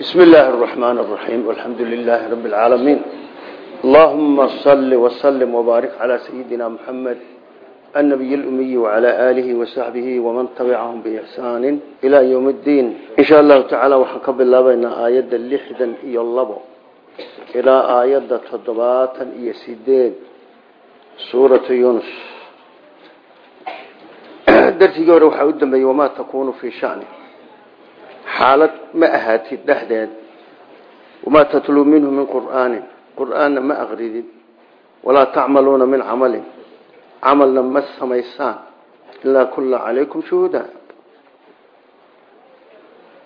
بسم الله الرحمن الرحيم والحمد لله رب العالمين اللهم صل وسلم وبارك على سيدنا محمد النبي الأمي وعلى آله وصحبه ومن تبعهم بإحسان إلى يوم الدين إن شاء الله تعالى وحكب الله بين آيات اللحدا يلبو إلى آيات تضباطا يسيدين سورة يونس درسي قول وحا قدام وما تكون في شأنه xaalad ma ahaatid dhexdeed. Wamaa tatluu minhu min qur'aanin. Qur'aanna ma aqridid walaa tacmaluuna min camalin. Camalna ma samaysaan ilaa kulla calaykum shuhuuda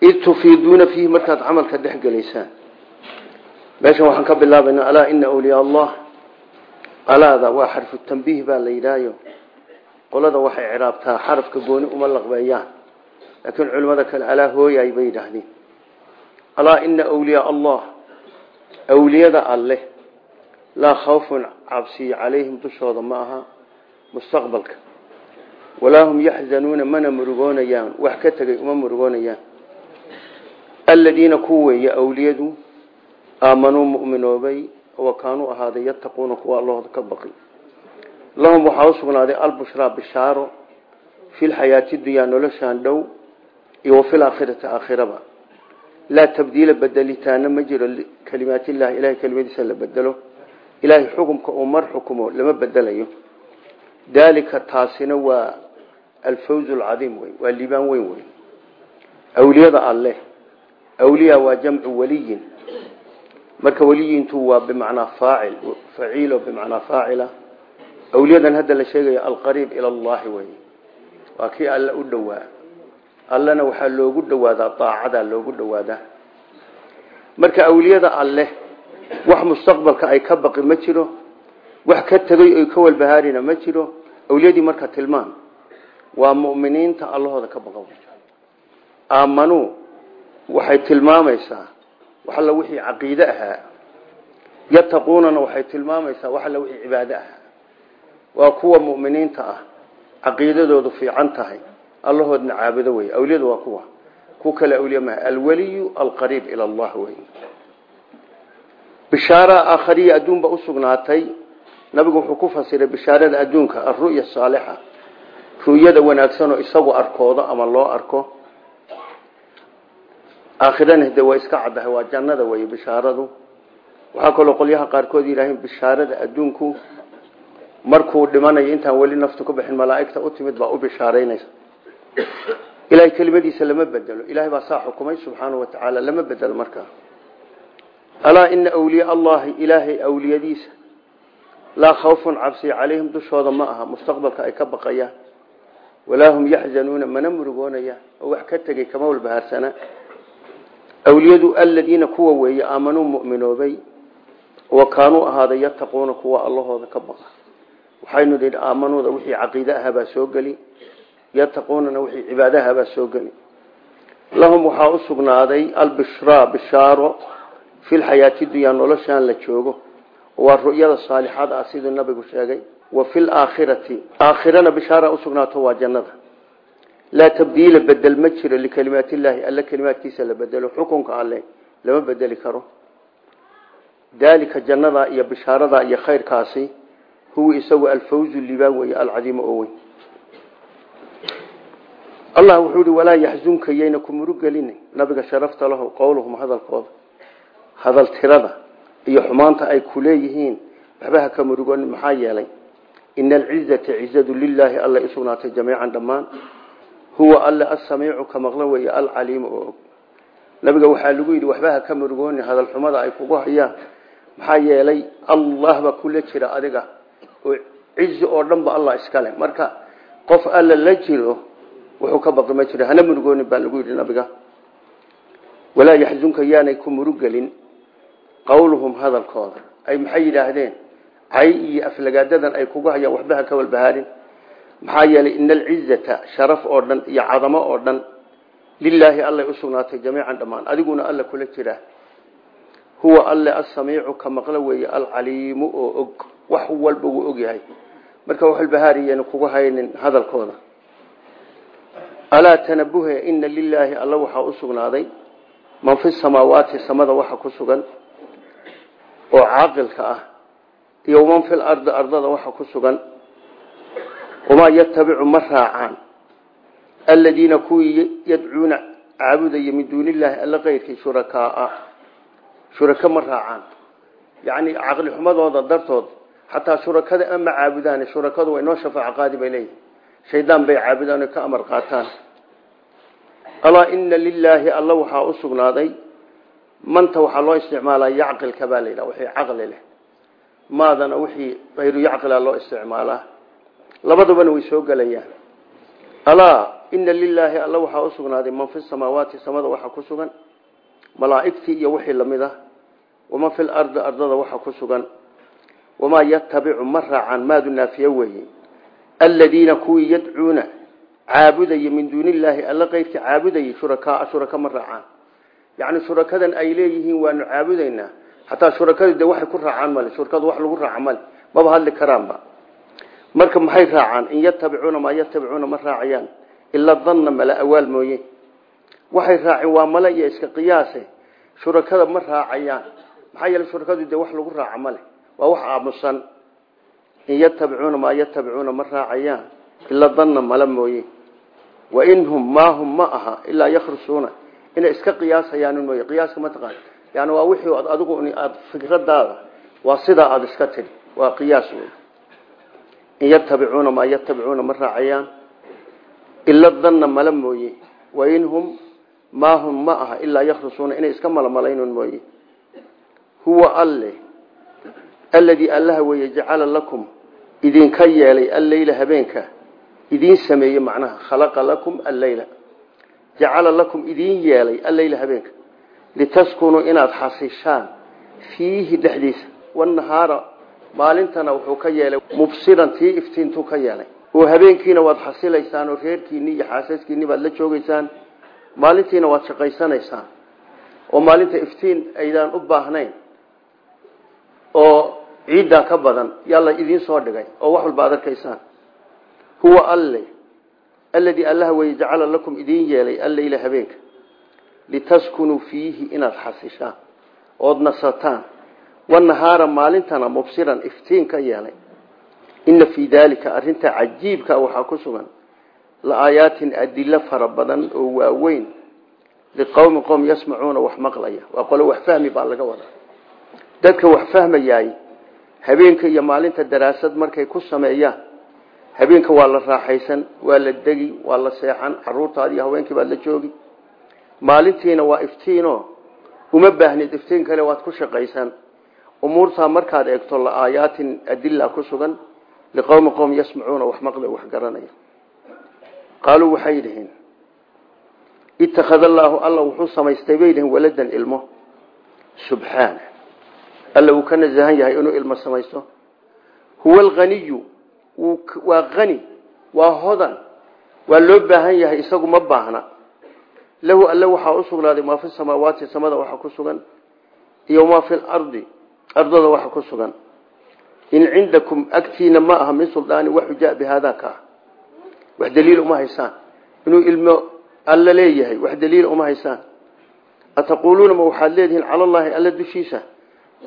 id tufiiduuna fiihi markaad camalka dhex gelaysaan. Meeshan waxaan ka bilaabaynaa alaa ina awliyaa allah? Alaada waa xarfu tambiih baa la yidhaayo. Qolada waxay ciraabtaa xarafka gooni uma laqbeeyaan laakiin culimmada kale alaa hooyay bay yidhaahdeen alaa ina wliyaa allah awliyada alleh laa khawfun cabsiyo calayhim dushooda ma aha mustaqbalka walaa hum yaxzanuuna mana murugoonayaan wax ka tegay uma murugoonayaan aladiina ku weeye awliyadu aamanuu mu'minoobay wa kaanuu ahaaday yattaquuna kuwa allahooda ka baqi lahum waxaa u sugnaaday albushraa bishaaro fi lxayaati dhow iyo wafi laakhirati aakhiraba. Laa tabdiila bedelitaana ma jiro kalimaatillahi ilahay kelimadiisa la bedelo. Ilaahay xukumka uu mar xukumo lama bedelayo. Daalika taasina waa alfawz alcadiim wey waa liibaan weyn wey awliyada alleh awliya waa jamcu waliyin. Marka weliyintu waa bimacnaa faacil faciilo bimacnaa faacila. Awliyadan hadda la sheegayo alqariib ila allahi wey waa kii u dhowaa allena waxaa loogu dhawaadaa daacadaa loogu dhawaadaa. Marka awliyada alleh wax mustaqbalka ay ka baqi ma jiro wax ka tegay oy ka walbahaarina ma jiro awliyadii marka tilmaan waa mu'miniinta allahooda ka baqa aamanuu waxay tilmaamaysaa wax alla wixii caqiide ahaa. Yattaquunana waxay tilmaamaysaa wax alla wixii cibaado ahaa. Waa kuwa mu'miniinta ah caqiidadoodu fiican tahay allahoodna caabudo wey awliyadu waa kuwa. Ku kale awliya maha alwaliyu alqariib ila allah wey bishaara aakhariya adduunba usugnaatay nabigu wuxuu ku fasiray bishaarada adduunka alru'ya saalixa. Ru'yada wanaagsanoo isagu arkoodo ama loo arko. Aakhirana de waa iska caddahay waa jannada wey bishaaradu. Waxaa kaloo qolyaha qaarkood yidhaaheen bishaarada adduunku markuu dhimanayo intaan weli naftu ka bixin malaa'igta ilahay kelimadiisa lama bedelo. Ilahay baa saa xukumay subxaanahu wa tacaala lama bedelo markaa alaa ina awliya allahi ilaahay awliyadiisa laa khawfun cabsiya calayhim dushooda ma aha. Mustaqbalka ay ka baqayaan. Walaa hum yaxzanuuna mana murugoonayaan oo wax ka tegay kama walbahaarsana. Awliyadu aladiina kuwa weeye aamanuu mu'minoobay wa kaanuu ahaaday yattaquuna kuwa allahooda ka baqa. Waxaynu nihi aamanuuda wixii caqiide ahaabaa soo geli yattaquunana wixii cibaadahabaa soo geli. Lahum waxaa u sugnaaday albishraa bishaaro fi lxayaati dunyaa noloshaan la joogo. Waa ru'yada saalixada ah siduu nabigu sheegay. Wa fi laakhirati aakhirana bishaara usugnaato waa jannada. Laa tabdiila bedel ma jiro likalimaatillaahi alle kalimaadkiisa la bedelo xukunka alle lama bedeli karo. Daalika jannada iyo bishaarada iyo khayrkaasi huwa isagu alfawzu libaan weeye alcadiimo oo allah wuxuu yihi walaa yaxzunka yayna ku murugelin. Nabiga sharafta lahu qowluhum hadalkooda hadal tirada iyo xumaanta ay ku leeyihiin waxba ha ka murugonin maxaa yeelay ina alcizata cizadu lilaahi alla usugnaatay jamiican dhammaan huwa alle asamiicu ka maqlan weeye alcaliimu oo og. Nabiga waxaa lagu yidhi waxba ha ka murugoonin hadal xumada ay kugu hayaan maxaa yeelay allah baa kula jira adiga oo cizi oo dhan iskale marka qof alla la jiro wuxuu ka baqi ma jiro hana murugoonin baa lagu yidhi nabiga. Walaa yaxzunka yaanay ku murugelin qowluhum hadalkooda. Ay maxay yidhaahdeen? Cay iyo aflagaadadan ay kugu hayaan waxba ka walbahaarin maxaa yeelay ina alcizata sharaf oo dhan iyo cadamo oo dhan lilaahi allay usugnaatay jamiican dhammaan. Adiguna alla kula jira. Huwa alle asamiicu ka maqlo weeye alcaliimu oo og. Wax walba wuu og yahay. Marka waxalbahaariyen kugu haynin hadalkooda alaa tanabuhe ina lilaahi alla waxaa u sugnaaday man fi samaawaati samada waxa ku sugan oo caaqilka ah iyo man fi lardi ardada waxa ku sugan wamaa yatabicu ma raacaan. Aladiina kuwii yadcuuna caabudaya min duuni illaahi alla keyrkii shurakaaa shuraka ma raacaan. Yacni caqli xumadooda dartood xataa shurakada ama caabudaan shurakadu way noo shafaaco qaadi bay leeyihiin shaydaan bay caabudaan ka amar qaataan. Alaa ina lilaahi alla waxaa u sugnaaday. Manta waxaa loo isticmaalaa yacqilka baa la yidhaha wixii caqli leh. Maadana wixii hayru yacqila loo isticmaalaa. Labadabana way soo gelayaan alaa ina lilaahi alla waxaa u sugnaaday man fi samaawaati samada waxa ku sugan malaa'igtii iyo wixii la mid ah waman fi lardi ardada waxa ku aladiina kuwii yadcuuna caabudaya min duuni illaahi alla keyrkii caabudayay shurakaa shuraka ma raacaan. Yacni shurakadan ay leeyihiin waanu caabudaynaa. Xataa shurakadu dee waxay ku raacaan male shurakadu wax lagu raaca male. Maba hadli karaanba. Marka maxay raacaan? In yatabicuuna maa yatabicuuna ma raacayaan. Ila danna mala awaal mooye. Waxay raaceen waa male iyo iska qiyaase. Shurakada ma raacayaan. Maxaa yeele shurakadu dee in yatabicuuna maa yatabicuuna ma raacayaan ila danna mala mooye. Wainhum maahum ma aha ilaa yakhrusuuna inay iska qiyaasayaan mooye. Qiyaaska mataqaan yani waa wixii ad adigu aad fikradaada waa sidaa aada iska tidhi waa qiyaas wey in yatabicuuna maa yatabicuuna ma raacayaan ila danna mala mooye. Wainhum maahum ma aha ilaa yakhrusuuna inay iska malamalaynon mooye. Huwa alle alladii allaha weeye jacala lakum idinka yeelay alleyla habeenka idiin sameeyey macnaha khalaqa lakum alleyla jacala lakum idiin yeelay alleyla habeenka litaskunuu inaad xasishaan fiihi dhexdiisa wanahaara maalintana wuxuu ka yeelay mubsiran tii iftiintuu ka yeelay oo habeenkiina waad xasilaysaan oo reerkiinni iyo xaasaskiinni baad la joogeysaan maalintiina waad shaqaysanaysaan oo maalinta iftiin aydaan u baahnayn oo ciiddaa ka badan yaa la idiin soo dhigay oo wax walba ad arkaysaan huwa alle alladii allaha weye jacala lakum idiin yeelay alleyla habeenka. Litaskunuu fiihi inaad xasishaan ood nasataan. Wanahaara maalintana mubsiran iftiin ka yeelay. Ina fii daalika arinta cajiibka waxaa ku sugan la-aayaatin adilo fara badan oo waaweyn. Liqowmi qowm yasmacuuna wax maqlaya. Waa qolo wax baa laga wadaa. Dadka wax fahmayaay habeenka iyo maalinta daraasad markay ku sameeyaan habeenka waa la raaxaysan waa la degi waa la seexan caruurtaadi haweenkii baad la joogi. Maalintiina waa iftiino. Uma baahnid iftiin kale waad ku shaqaysan. Umuurtaa markaad eegto la-aayaatin adila ku sugan liqowmi qowm yasmacuuna wax maqla wax garanaya. Qaaluu waxay yihiin ittakhada allaahu alla wuxuu samaystay bay yihiin waladan ilmo. Subxaana alla wuu ka nasahan yahay inuu ilmo samaysto. Huwa alaniyu waa ani waa hodan waa loo baahan yahay isagu ma baahna. Lahu alle waxaa u sugnaaday maa fi samaawaati samada waxa ku sugan iyo maa fi lardi ardada waxa ku sugan. In cindakum agtiina ma aha min suldaani wax xujaa bihaada ka ah. Wax daliil uma haysaan. Inuu ilmo alla leeyahay wax daliil uma haysaan. Ataquuluuna ma waxaad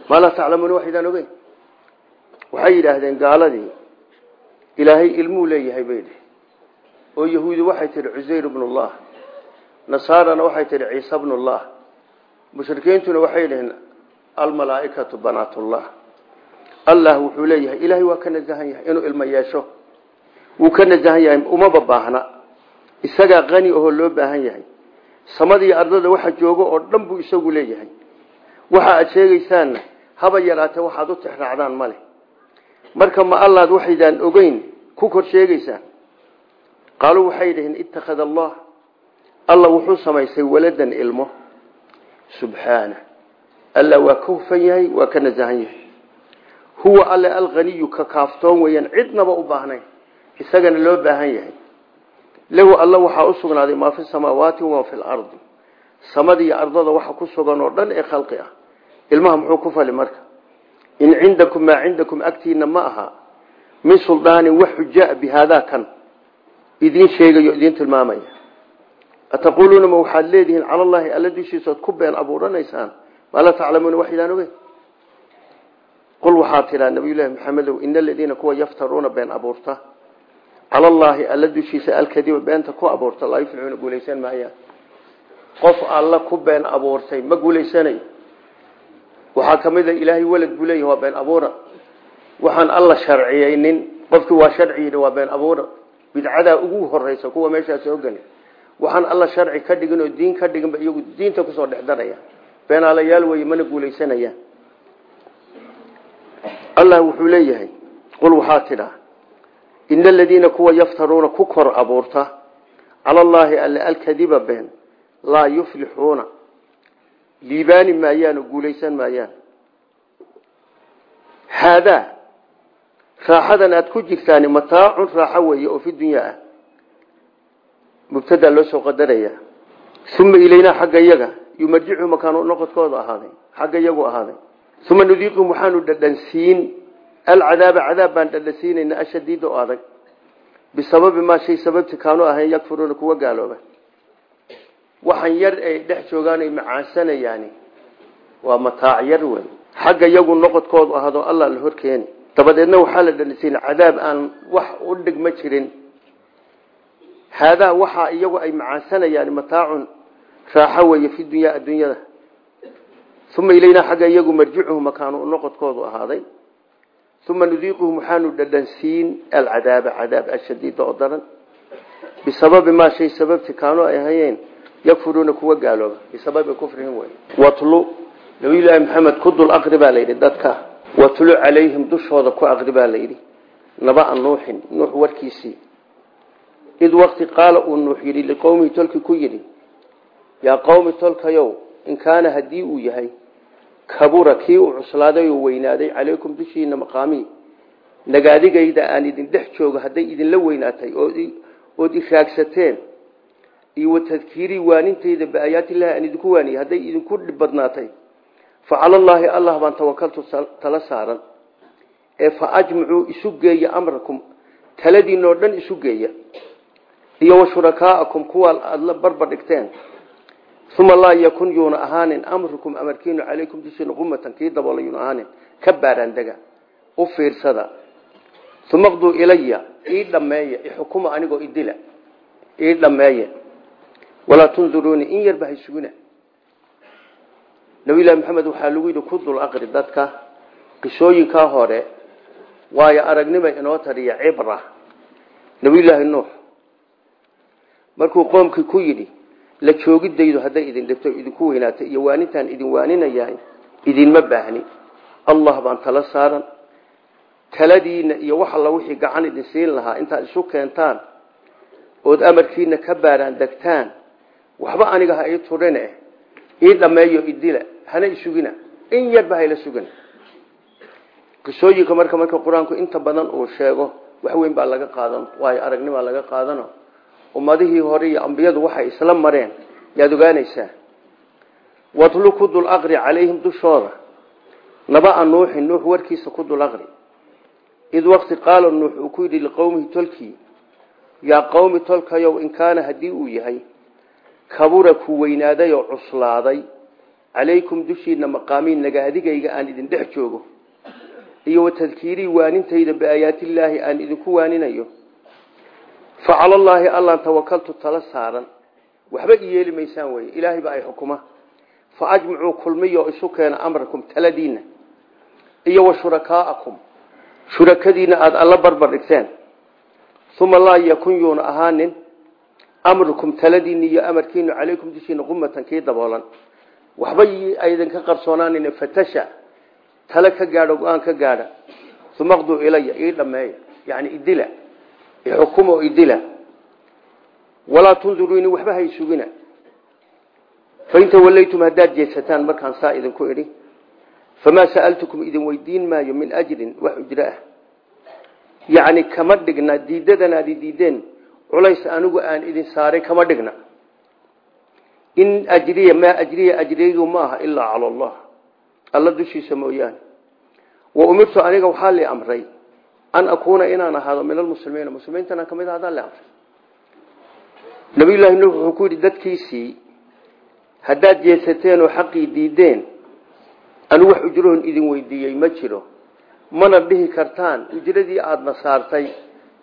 maa laa taclamuuna waxaydaan ogeyn? Waxay yidhaahdeen gaaladii ilaahay ilmuu leeyahay bay idhi oo yahuudi waxay tihi cusayr bnullah nasaarana waxay tihi ciise bnullah mushrikiintuna waxay dhiheen almalaaikatu banaatullah allah wuxuu leeyahay ilaahay waa ka nasahan yahay inuu ilmo yeesho. Wuu ka nasahan yahay umaba baahna. Isagaa qani ahoo loo baahan yahay. Samadii ardada waxa joogo oo dhan buu isagu leeyahay waxa aad sheegaysaanna haba yaraatee waxaad u tixraacdaan male marka ma allaad waxaydaan ogeyn ku kor sheegaysaan qaaluu waxay dhaheen ittakhada allah. Alla wuxuu samaystay waladan ilmo. Subxaana alla waa ka hufan yahay waa ka nasahan yahay. Huwa alle alaniyu ka kaaftoon weyaan cidnaba u baahnayn. Isagana loo baahan yahay. Lahu alla waxaa u sugnaaday maa fi samaawaati wamaa fi lardi samadii ardada waxa ku sugan oo dhan ee khalqi ah. Ilmaha muxuu ku fali marka? In cindakum maa cindakum agtiina ma aha. Min suldaanin wax xujaa bi haadaa kan. Idiin sheegayo idiin tilmaamaya. Ataquuluuna ma waxaad leedihiin cala allahi alla ku been abuuranaysaan? Maa laa taclamuuna wax idaan ogeyn? Qul waxaa tidhaa nabiyullaahi maxamedow ina aladiina kuwa yaftaruuna been abuurta. Cala allaahi alla alkadiba beenta ku abuurta laa yuflixuuna guulaysan maayaan qof alla ku been abuurtay ma guulaysanayo waxaa ka mid a ilaahay welad buu leeyahi waa been abuura. Waxaan alla sharciyeynin qofkii waa sharciyidhi waa been abuura. Bidcadaa ugu horeysa kuwa meeshaa soo geli waxaan alla sharci ka dhigin oo diin ka dhiginba iyagu diinta ku soo dhexdaraya beenaalayaal weye mana guulaysanayaan allah wuxuu leeyahay qul waxaa tidhaa ina aladiina kuwa yaftaruuna ku kor abuurta cala allaahi alle alkadiba been laa yuflixuuna. Liibaani maayaan oo guulaysan maayaan. Haadaa raaxadan aad ku jirtaani mataacun raaxo weeye oo fi dunyaa ah. Mubtadaa loo soo qadaraya. Uma ilaynaa xagga iyaga yumarjicu makaanu noqodkooda ahaaday xagga iyagu ahaaday. Uma nudiiqum waxaanu dhadhansiin. Alcadaaba cadaab baan dhadhansiinayna ashadiida oo adag bisababi maa shay sababti kaanu waxaan yar ay dhex joogaan ay macaansanayaani waa mataac yar wey xagga iyagu noqodkoodu ahaado allah la horkeeni. Dabadeedna waxaa la dhadhansiin cadaab aan wax u dhigma jirin. Haadaa waxaa iyagu ay macaansanayaan mataacun raaxo weeye fi dunyaa adduunyada. Uma ilaynaa xagga iyagu marjicuhu makaanu noqodkoodu ahaaday. Uma nudiiquhum waxaanu dhadhansiin alcadaaba cadaab ashadiida oo daran. Bisababi maa shay sababti kaanu ay ahayeen yakfuruuna kuwa gaalooba bisababi kufrihim wey watlu nabiyullaahi maxamed ku dul aqri baa layidhi dadka. Watlu calayhim dushooda ku aqri baa layidhi nabaa nuuxin nuux warkiisii. Id waqti qaala uu nuux yidhi liqowmihi tolkii ku yidhi yaa qowmi tolkayow in kaana haddii uu yahay kabura kii uu cuslaaday oo weynaaday calaykum dushiina maqaamii. Nagaadigayda aan idin dhex joogo hadday idinla weynaatay ood iraagsateen iyo watadkiirii waanintayda biaayaatillahi aan idinku waaniyey hadday idinku dhib badnaatay. Fa calallaahi allah baan tawakaltu tala saaran. Ee fa ajmicuu isu geeya amrakum taladiinoo dhan isu geeya. Iyo wa shurakaa'akum kuwa aada la barbar dhigteen. Uma laa yakun yuuna ahaanin amrukum amarkiinu calaykum dushiina qumatan kii daboola yuuna ahaanin ka baaraandega u fiirsada. Uma qduu ilaya ii dhammeeya ixukuma anigoo idila ii dhammeeya walaa tunduruuni in yarba haysugina nabiyullaahi maxamed waxaa lagu yidhi ku dul aqri dadka qisooyinkaa hore waayo aragnima inoo tariya cibra. Nabiyullaahi nuux markuu qoomkii ku yidhi la joogidaydu hadday idin dhibto idinku weynaatay iyo waanintaan idin waaninayahay idinma baahni. Allah baan tala saaran. Taladiina iyo wax alla wixii gacan idin siin lahaa intaad isu keentaan ood amarkiina ka baaraan degtaan waxba aniga ha turine ii dhammeeyo idila hana isugina in yarba hayla sugina qisooyinka marka marka qur'aanku inta badan uu sheego wax weyn baa laga qaadan waayo aragnibaa laga qaadano. Ummadihii hore iyo ambiyadu waxay isla mareen. Yaad ogaanaysaa. Watlu ku aqri calayhim dushooda. Nabaa nuuxin nuux warkiisa ku dul aqri. Id waqti qaala nuux uu ku yidhi liqowmihi tolkii yaa qowmi tolkayow in kaana haddii uu yahay kabura ku weynaaday oo cuslaaday. Calaykum dushiina maqaamiin nagaadigayga aan idin dhex joogo. Iyo watadkiirii waanintayda biaayaatillaahi aan idinku waaninayo. Facala allaahi allaan tawakaltu tala saaran. Waxba i yeeli maysaan weye ilaahay ba ay xukuma. Fa ajmicuu kulmiya oo isu keena amrakum taladiinna. Iyo wa shurakaa'akum shurakadiina aada alla barbar dhigteen. Uma laa yakun yuuna ahaanin amrukum taladiinni iyo amarkiinu calaykum dushiina qumatan kii daboolan. Waxba aydanka qarsoonaanin fatasha. Tale ka gaadho go'aan ka gaadha. Uma qduu ilaya ii dhameeya yani idila ixukuma oo idila walaa tunduruuni waxba hay sugina. Fain tawallaytum haddaad jeedsataan markaan saa idinku idhi famaa sa'altukum idin weydiin maayo min ajrin wax ujro ah. Yacni kama dhigna diidadan aad i diideen culays anigu aan idin saaray kama dhigna. In ajriya maa ajriya ajriyadu ma aha ilaa cala allah. Alla dushiisa mooyaane. Wa umirtu aniga waxaa li amray an akuuna inaan ahaado min almuslimiina. Muslimiintana ka mid ahadaan li amray. Nabiyullaahi nuux wuxuu ku yidhi dadkiisii haddaad jeesateen oo xaqii diideen anu wax ujrohon idin weydiiyey ma jiro. Mana dhihi kartaan ujradii aadna saartay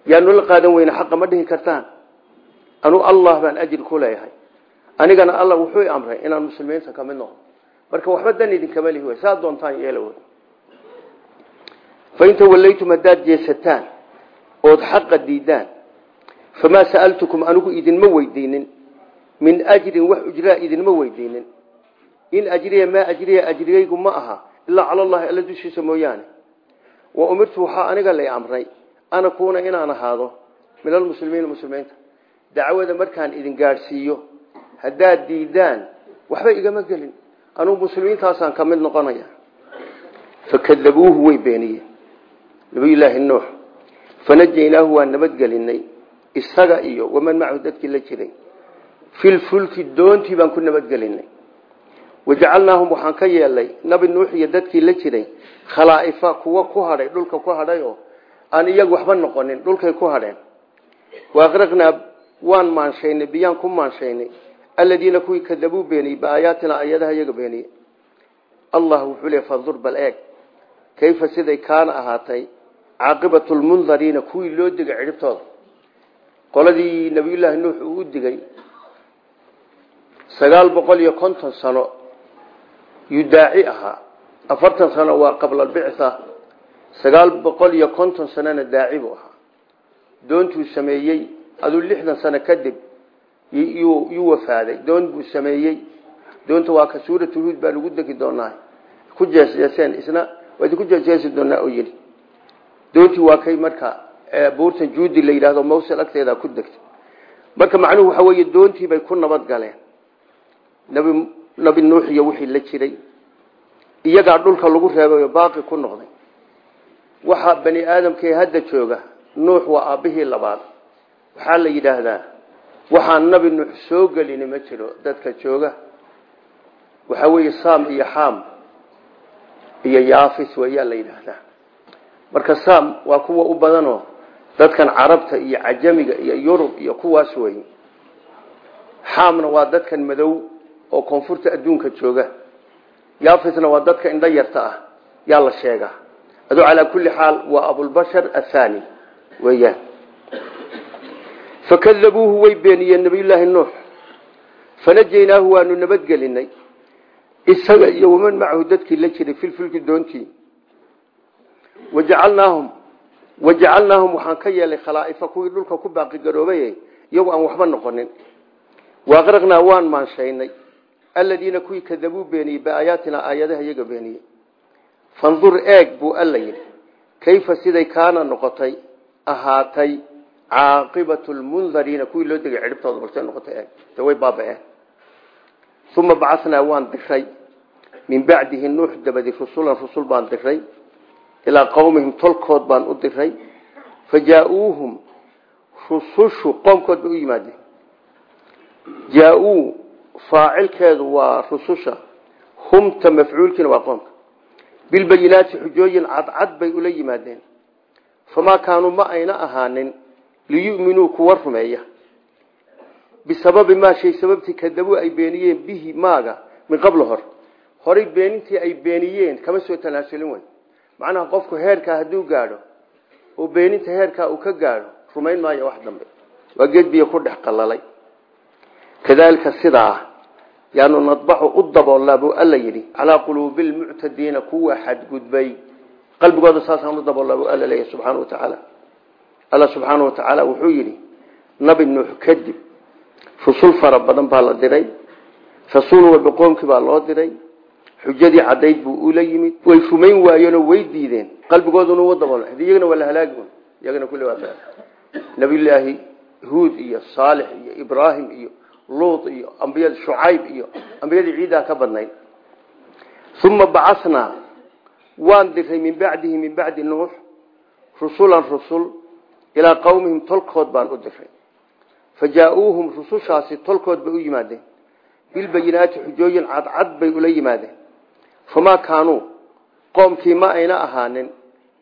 yaanu la qaadan weyne xaqa ma dhihi kartaan. Anu allah baan ajir ku leeyahay. Anigana alla wuxuu amray inaan muslimiinta ka mid noqdo marka waxba dan idinkama lihi wey saa doontaan yeela wey fain tawallaytum haddaad jeesataan ood xaqa diidaan famaa sa'altukum anigu idinma weydiinin min ajrin wax ujraa idinma weydiinin in ajriya maa ajriya ajrigaygu ma aha. Ilaa cala allahi alla dushiisa mooyaane. Wa umirtu waxaa ana kuuna inaan ahaado min almuslimiina muslimiinta. Dacwada markaan idin gaadhsiiyo haddaad diidaan waxba igama gelin. Anugu muslimiintaasaan ka mid noqonaya. Fakadabuuhu way beeniyeen. Nabiyulaahi nuux fanajaynaahu waan nabadgelinay isaga iyo waman macahu dadkii la jiray. Filfulki doontii baan ku nabadgelinay wajacalnaahum waxaan ka yeelnay nabi nuux iyo dadkii la jiray khalaa'ifa kuwa ku hadhay dhulka ku hadhay aan iyagu waxba noqonin dhulkay ku hadheen. Waaqraqnaa waan maanshaynay biyaan ku maanshaynay. Aladiina kuwii kadabuu beeniyey biaayaatina ayadaha iyaga beeniyey. Allah wuxuu le fandur bal eeg kayfa siday kaana ahaatay? Caaqibatu lmundariina kuwii loo digay cidhibtooda qoladii nabiyullaahi nuux uu u digay sagaal boqol iyo konton sano yuu daaci ahaa. Afartan sano waa qabla sagaal boqol iyo konton sanona daaci buu ahaa. Doontuu sameeyey aduu lixdan sano kadib yuu wafaaday. Doon buu sameeyey. Doonta waa ka suuratu huud baan ugu degi doonaa. Ku jeesjeeseen isna waa idinku jeesjeesi doonaa oo yidhi. Doontii waa kay marka buurtan juudi la yidhaahdo mawsil agteeda ku degtay marka macnuhu waxa weeye doontii bay ku nabad galeen. Nabi nabi nuux la jiray iyagaa dhulka lagu reebay oo baaqi ku noqday waxa bani aadamkee hadda jooga nuux waa aabbihii labaad. Waxaa la yidhaahdaa waxaan nabi nuux soo gelini ma jiro dadka jooga. Waxaa weeye sam iyo xam iyo yaafis wayaa la yidhaahdaa. Marka sam waa kuwa u badanoo dadkan carabta iyo cajamiga iyo yurub iyo kuwaas wey xaamna waa dadkan madow oo koonfurta adduunka jooga. Yaafisna waa dadka indho yarta ah yaa la sheegaa adoo calaa kulli xaal waa abulbashar athani weeyaan fakadabuuhu way beeniyeen nabiyullaahi nuux fanajaynaahu waanu nabadgelinay isaga iyo waman macahu dadkii la jiray filfilki doontii wajacalnaahum wajacalnaahum waxaan ka yeelay khalaa'ifa kuwii dhulka ku baaqi garoobay iyagu aan waxba noqonin waaqraqnaa waan maanshaynay aladiina kuwii kadabuu beeniyey biaayaatina fandur eeg buu alla yidhi kayfa siday kaana noqotay? Ahaatay caaqibatu lmundariina kuwii loo degay cidhibtooda balse noqotay eeg de way baaba-een uma bacathnaa waan diray min bacdihi nuux dabadi rusulan rusul baan diray ilaa qowmihim tolkood baan u diray fajaa-uuhum rusushu qoomkood bay u yimaadeen. Jaa-uu faacilkeedu waa rususha. Humta mafcuulkiina waa bilbayinaati xujooyin cadcad bay ula yimaadeen. Famaa kaanuu ma ayna ahaanin liyu'minuu kuwa rumeeya. Bisababi maa shay sababtii kadabuu ay beeniyeen bihi maaga min qabla hor. Horay beenintii ay beeniyeen kama soo tanaasulin wey macnaha qofku heerkaa hadduu gaadho oo beeninta heerkaa uu ka gaadho rumayn maayo wax dambe. Waa geed biyo ku dhex qalalay kadaalika sidaa yaanu nadbaxu u daboolnaa buu alla yidhi calaa quluubi lmuctadiina kuwa xadgudbay. Qalbigooda saasaan u daboolnaa buu alla leeyahy subxaana wa tacaala. Alla subxaana wa tacaala wuxuu yidhi nabi nuux kadib rusul fara badan baa la diray rasuul walba qoomkii baa loo diray xujadii cadayd buu ula yimid way rumayn waayeenoo way diideen qalbigooduna u dabool iyagana waa la halaagi iyagana kulli waa nabiyullaahi huud iyo saalix iyo ibraahim iyo luut iyo ambiyada shucayb iyo ambiyadii ciidaa ka badnayd. Uma bacathnaa waan diray min bacdihi min bacdi nuux rusulan rusul ilaa qowmihim tolkood baan u diray fajaa-uuhum rusushaasi tolkood bay u yimaadeen. Bilbayinaati xujooyin cadcad bay ula yimaadeen. Famaa kaanuu qoomkii ma ayna ahaanin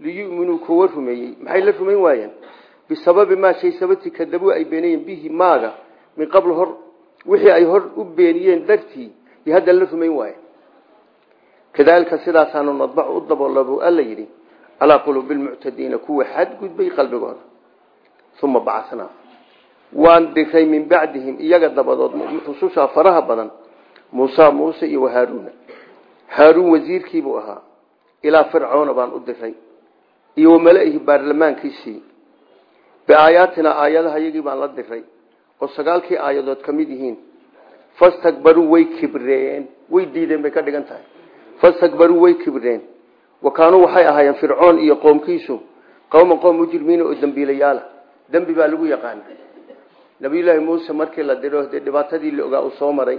liyu'minuu kuwa rumeeyey. Maxay la rumayn waayeen? Bisababi maa shay sababtii kadabuu ay beenayeen bihi maaga min qabl hor wixii ay hor u beeniyeen dartii iyo hadda la rumayn waaye. Kadaalika sidaasaanu nadbacu u daboolabuu alla yidhi calaa quluubi lmuctadiina kuwa xadgudbay qalbigooda. Uma bacasnaa. Waan diray min bacdihim iyaga dabadood rusushaa faraha badan muusa muuse iyo wahaaruuna haaruun wasiirkiibuu ahaa. Ilaa fircoona baan u diray iyo wamala-ihi baarlamaankiisii. Biaayaatina aayadaha iyagii baan la diray oo sagaalkii aayadood ka mid yihiin fastakbaruu way kibreen. Way diideen bay ka dhigan tahay. Fastakbaruu way kibreen. Wa waxay ahaayeen fircoon iyo qoomkiisu qowman qoom mujrimiina oo dembiilayaala dembi baa lagu yaqaana nabiyullaahi muuse markii la diro dee dhibaatadii la ogaa uu soo maray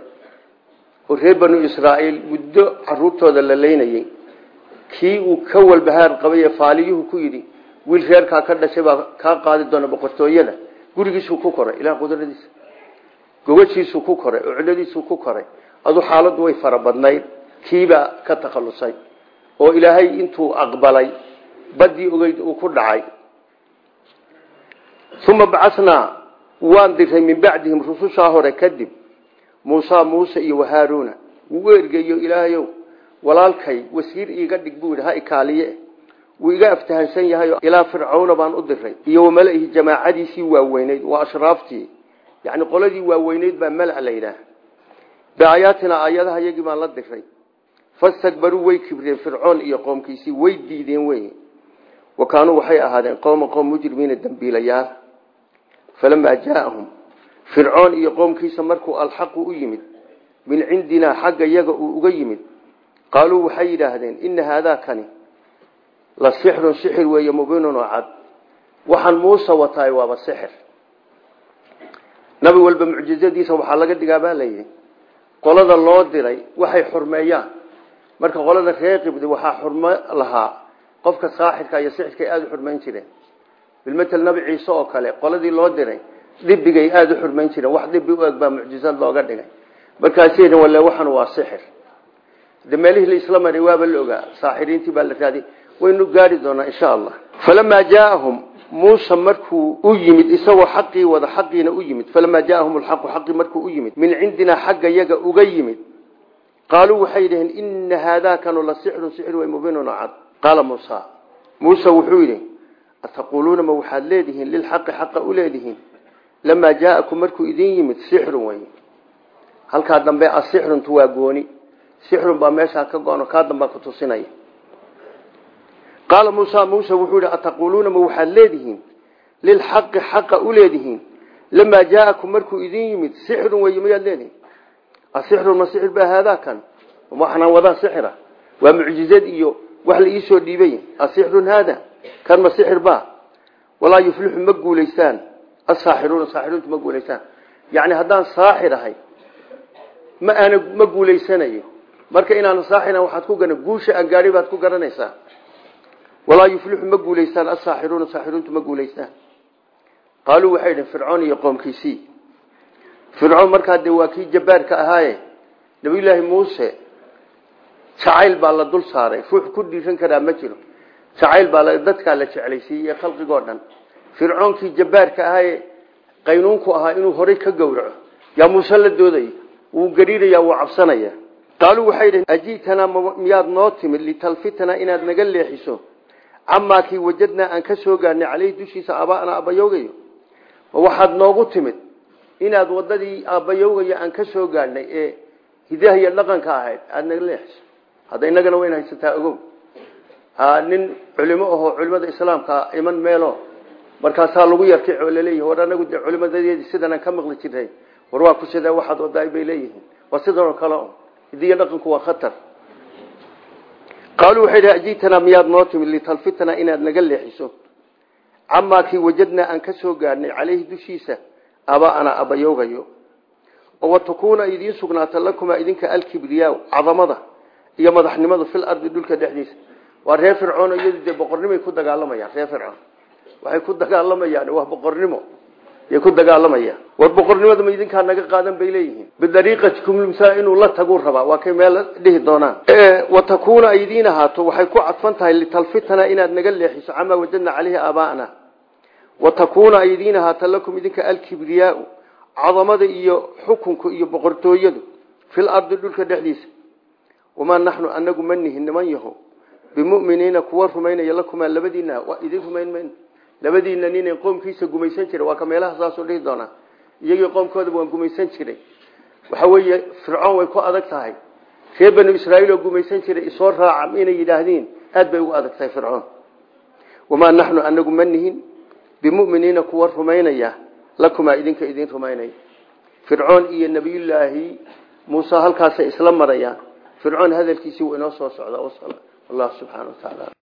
oo reer banu israa'iil muddo caruurtooda la leynayey kii uu ka walbahaar qabay ee faaliyuhu ku yidhi wiil reerkaa ka dhashay baa kaa qaadi doona boqortooyada gurigiisuu ku koray ilaah qudradiisa. Gogashiisuu ku koray oo ciladiisuu ku koray. Adu xaaladdu way fara badnayd kiibaa ka takhallusay oo ilaahay intuu aqbalay baddii ogeyd uu ku dhacay. Uma bacasnaa waan diray min bacdihim rusushaa hore kadib muusa muuse iyo wahaaruuna wuu ergeeyo ilaahayow walaalkay wasiir iiga dhig buu yidhi ha wuu iga aftahansan yahay ilaa fircawna baan u diray iyo wamala-ihi jamaacadiisii waaweyneyd waa ashraaftii yani qoladii waaweyneyd baa mala la yidhaah. Biaayaatina aayadaha yagii baan la diray fastakbaruu way kibreen fircoon iyo qoomkiisii way diideen wey wa kaanuu waxay ahaadeen qowma qowm mujrimiina dembiilayaal falamaa jaaahum fircoon iyo qoomkiisa markuu alxaqu u yimid min cindinaa xagga yaga uu uga yimid qaaluu waxay la sixrun sixir weeye mubiinun cad. Waxaan muuse wataay waaba sixir. Nabi walba mucjizadiisa waxaa laga dhigaa baa qolada loo diray waxay xurmeeyaan. Marka qolada reer qibdi waxaa xurmo qofka saaxirka iyo sixirkay aada u xurmayn jireen. Bilmatel nabi ciise oo kale qoladii loo diray dhibigay aada u xurmayn jireen. Wax dhibi u eg baa looga dhigay. Markaasay walle waxan waa sixir. De meelihii la isla maray la ogaa. Saaxiriintii baa la raadiy waynu gaari doonaa insha allah. Falamaa jaaahum muuse markuu u yimid isagoo xaqii wada xaqiina u yimid. Falamaa jaaahum lxaqu xaqii markuu u yimid. Min cindinaa xagga yaga uga yimid. Qaaluu waxay yidhaheen ina haadaakanu la sixrun sixir way mubiinun oo cad. Qaala muusa. Muuse wuxuu yidhi ataquuluuna ma waxaad leedihiin? Lilxaqi xaqa u leedihiin? Lamaa jaa'akum markuu idin yimid sixrun wey halkaa dambe asixruntu waa gooni. Sixrun baa meeshaa ka kaa dambaa ku tusinaya qaala muusa muuse wuxuu yidhi ataquuluuna ma waxaad leedihiin? Lilxaqi xaqa u leedihiin? Lamaa jaa'akum markuu idin yimid sixrun wey mayaad leedihiin? Asixrun ma sixir baa haadaakan waxnaan wadaa sixira? Waa mucjizad iyo wax la iisoo dhiibay. Asixrun haada kan ma sixir ba walaa yuflixu ma guulaystaan. Asaaxiruuna saaxiruuntu ma guulaystaan. Yacni haddaan saaxir ahay ma aana ma guulaysanayo marka inaana saaxiran waxaad ku gana guusha walaa yuflixu ma guulaystaan. Asaaxiruuna saaxiruuntu ma guulaystaan. Qaaluu waxay idhin fircoon iyo qoomkiisii. Fircoon markaa dee waa kii jabbaarka ahaaye. Nabiyullaahi muuse jacayl baa la dul saaray. Ruux ku dhiiran karaa ma jiro. Jacayl baa dadkaa la jeclaysiiyey khalqigoo dhan. Fircoonkii jabbaarka ahaaye qaynuunku ahaa inuu horay ka gowraco. Yaa muuse la doodaya wuu gariiraya wuu cabsanaya. Qaaluu waxay noo timid? Litalfitanaa naga leexiso camaa kii wajadnaa aan ka soo gaarnay caleyhi dushiisa aaba'ana aabbayowgayo ma waxaad noogu timid inaad wadadii aabbayowgayo aan ka soo gaadhnay ee hidaha iyo dhaqanka ahayd? Aada naga leexiso hadda innagana wayn haysataa ogow. Nin culimo ahoo culimada islaamka iman meelo. Markaasaa lagu yarkic oo anagu dee culimadeedi sidanaan ka maqli jirnay war waa ku sidee waxaad wadaay bay leeyihiin. Waa sidanoo kale o hidiyo dhaqanku waa khatar qaaluu waxay dhaha ajiitanaa miyaad noo timid litalfitanaa inaad naga leexiso camaa kii wajadnaa aan ka soo gaadhnay caleyhi dushiisa aaba'ana abayoogayo oo watakuuna idiin sugnaata lakumaa idinka alkibriyaa cadamada iyo madaxnimadu fil ardi dhulka dhexdiisa waa reer fircoon iyadu dee boqornimoay ku dagaalamayaan reer fircoon waxay ku dagaalamayaan waa boqornimo yay ku dagaalamayaan war boqornimada ma idinkaa naga qaadan bay leeyihiin. Bidariiqatikum lumsaa inuu la taguu rabaa. Waa kay meel dhihi doonaan. Watakuuna ay idiin waxay ku cadfan tahay litalfitana inaad naga leexiso camaa wajadna caleyhi aabaa'na. Watakuuna ay idiin ahaato lakum idinka alkibriyaau cadamada iyo xukunka iyo boqortooyadu fil ardi dhulka dhexdiisa. Wamaa naxnu anagu ma nihin niman yaho bimuminiina kuwa rumaynaya lakumaa labadiina idin rumayn mayno labadiina ninay qoomkiisa gumaysan jiray waa ka meelaha saasuu dhihi doonaa. Iyagii qoomkoodaba waan gumaysan jiray. Waxa weeye fircoon way ku adag tahay. Reer banu israaiil oo gumaysan jiray isoo raaca inay yidhaahdiin aad bay ugu adag tahay fircoon. Wamaa naxnu anagu ma nihin. Bimuminiina kuwa rumaynaya lakumaa idinka idin rumaynaya. Fircoon iyo nebiyullaahi muuse halkaasay isla marayaan. Fircoon hadalkiisii wuu inoo soo socdaa wallahu subxaana wa tacaala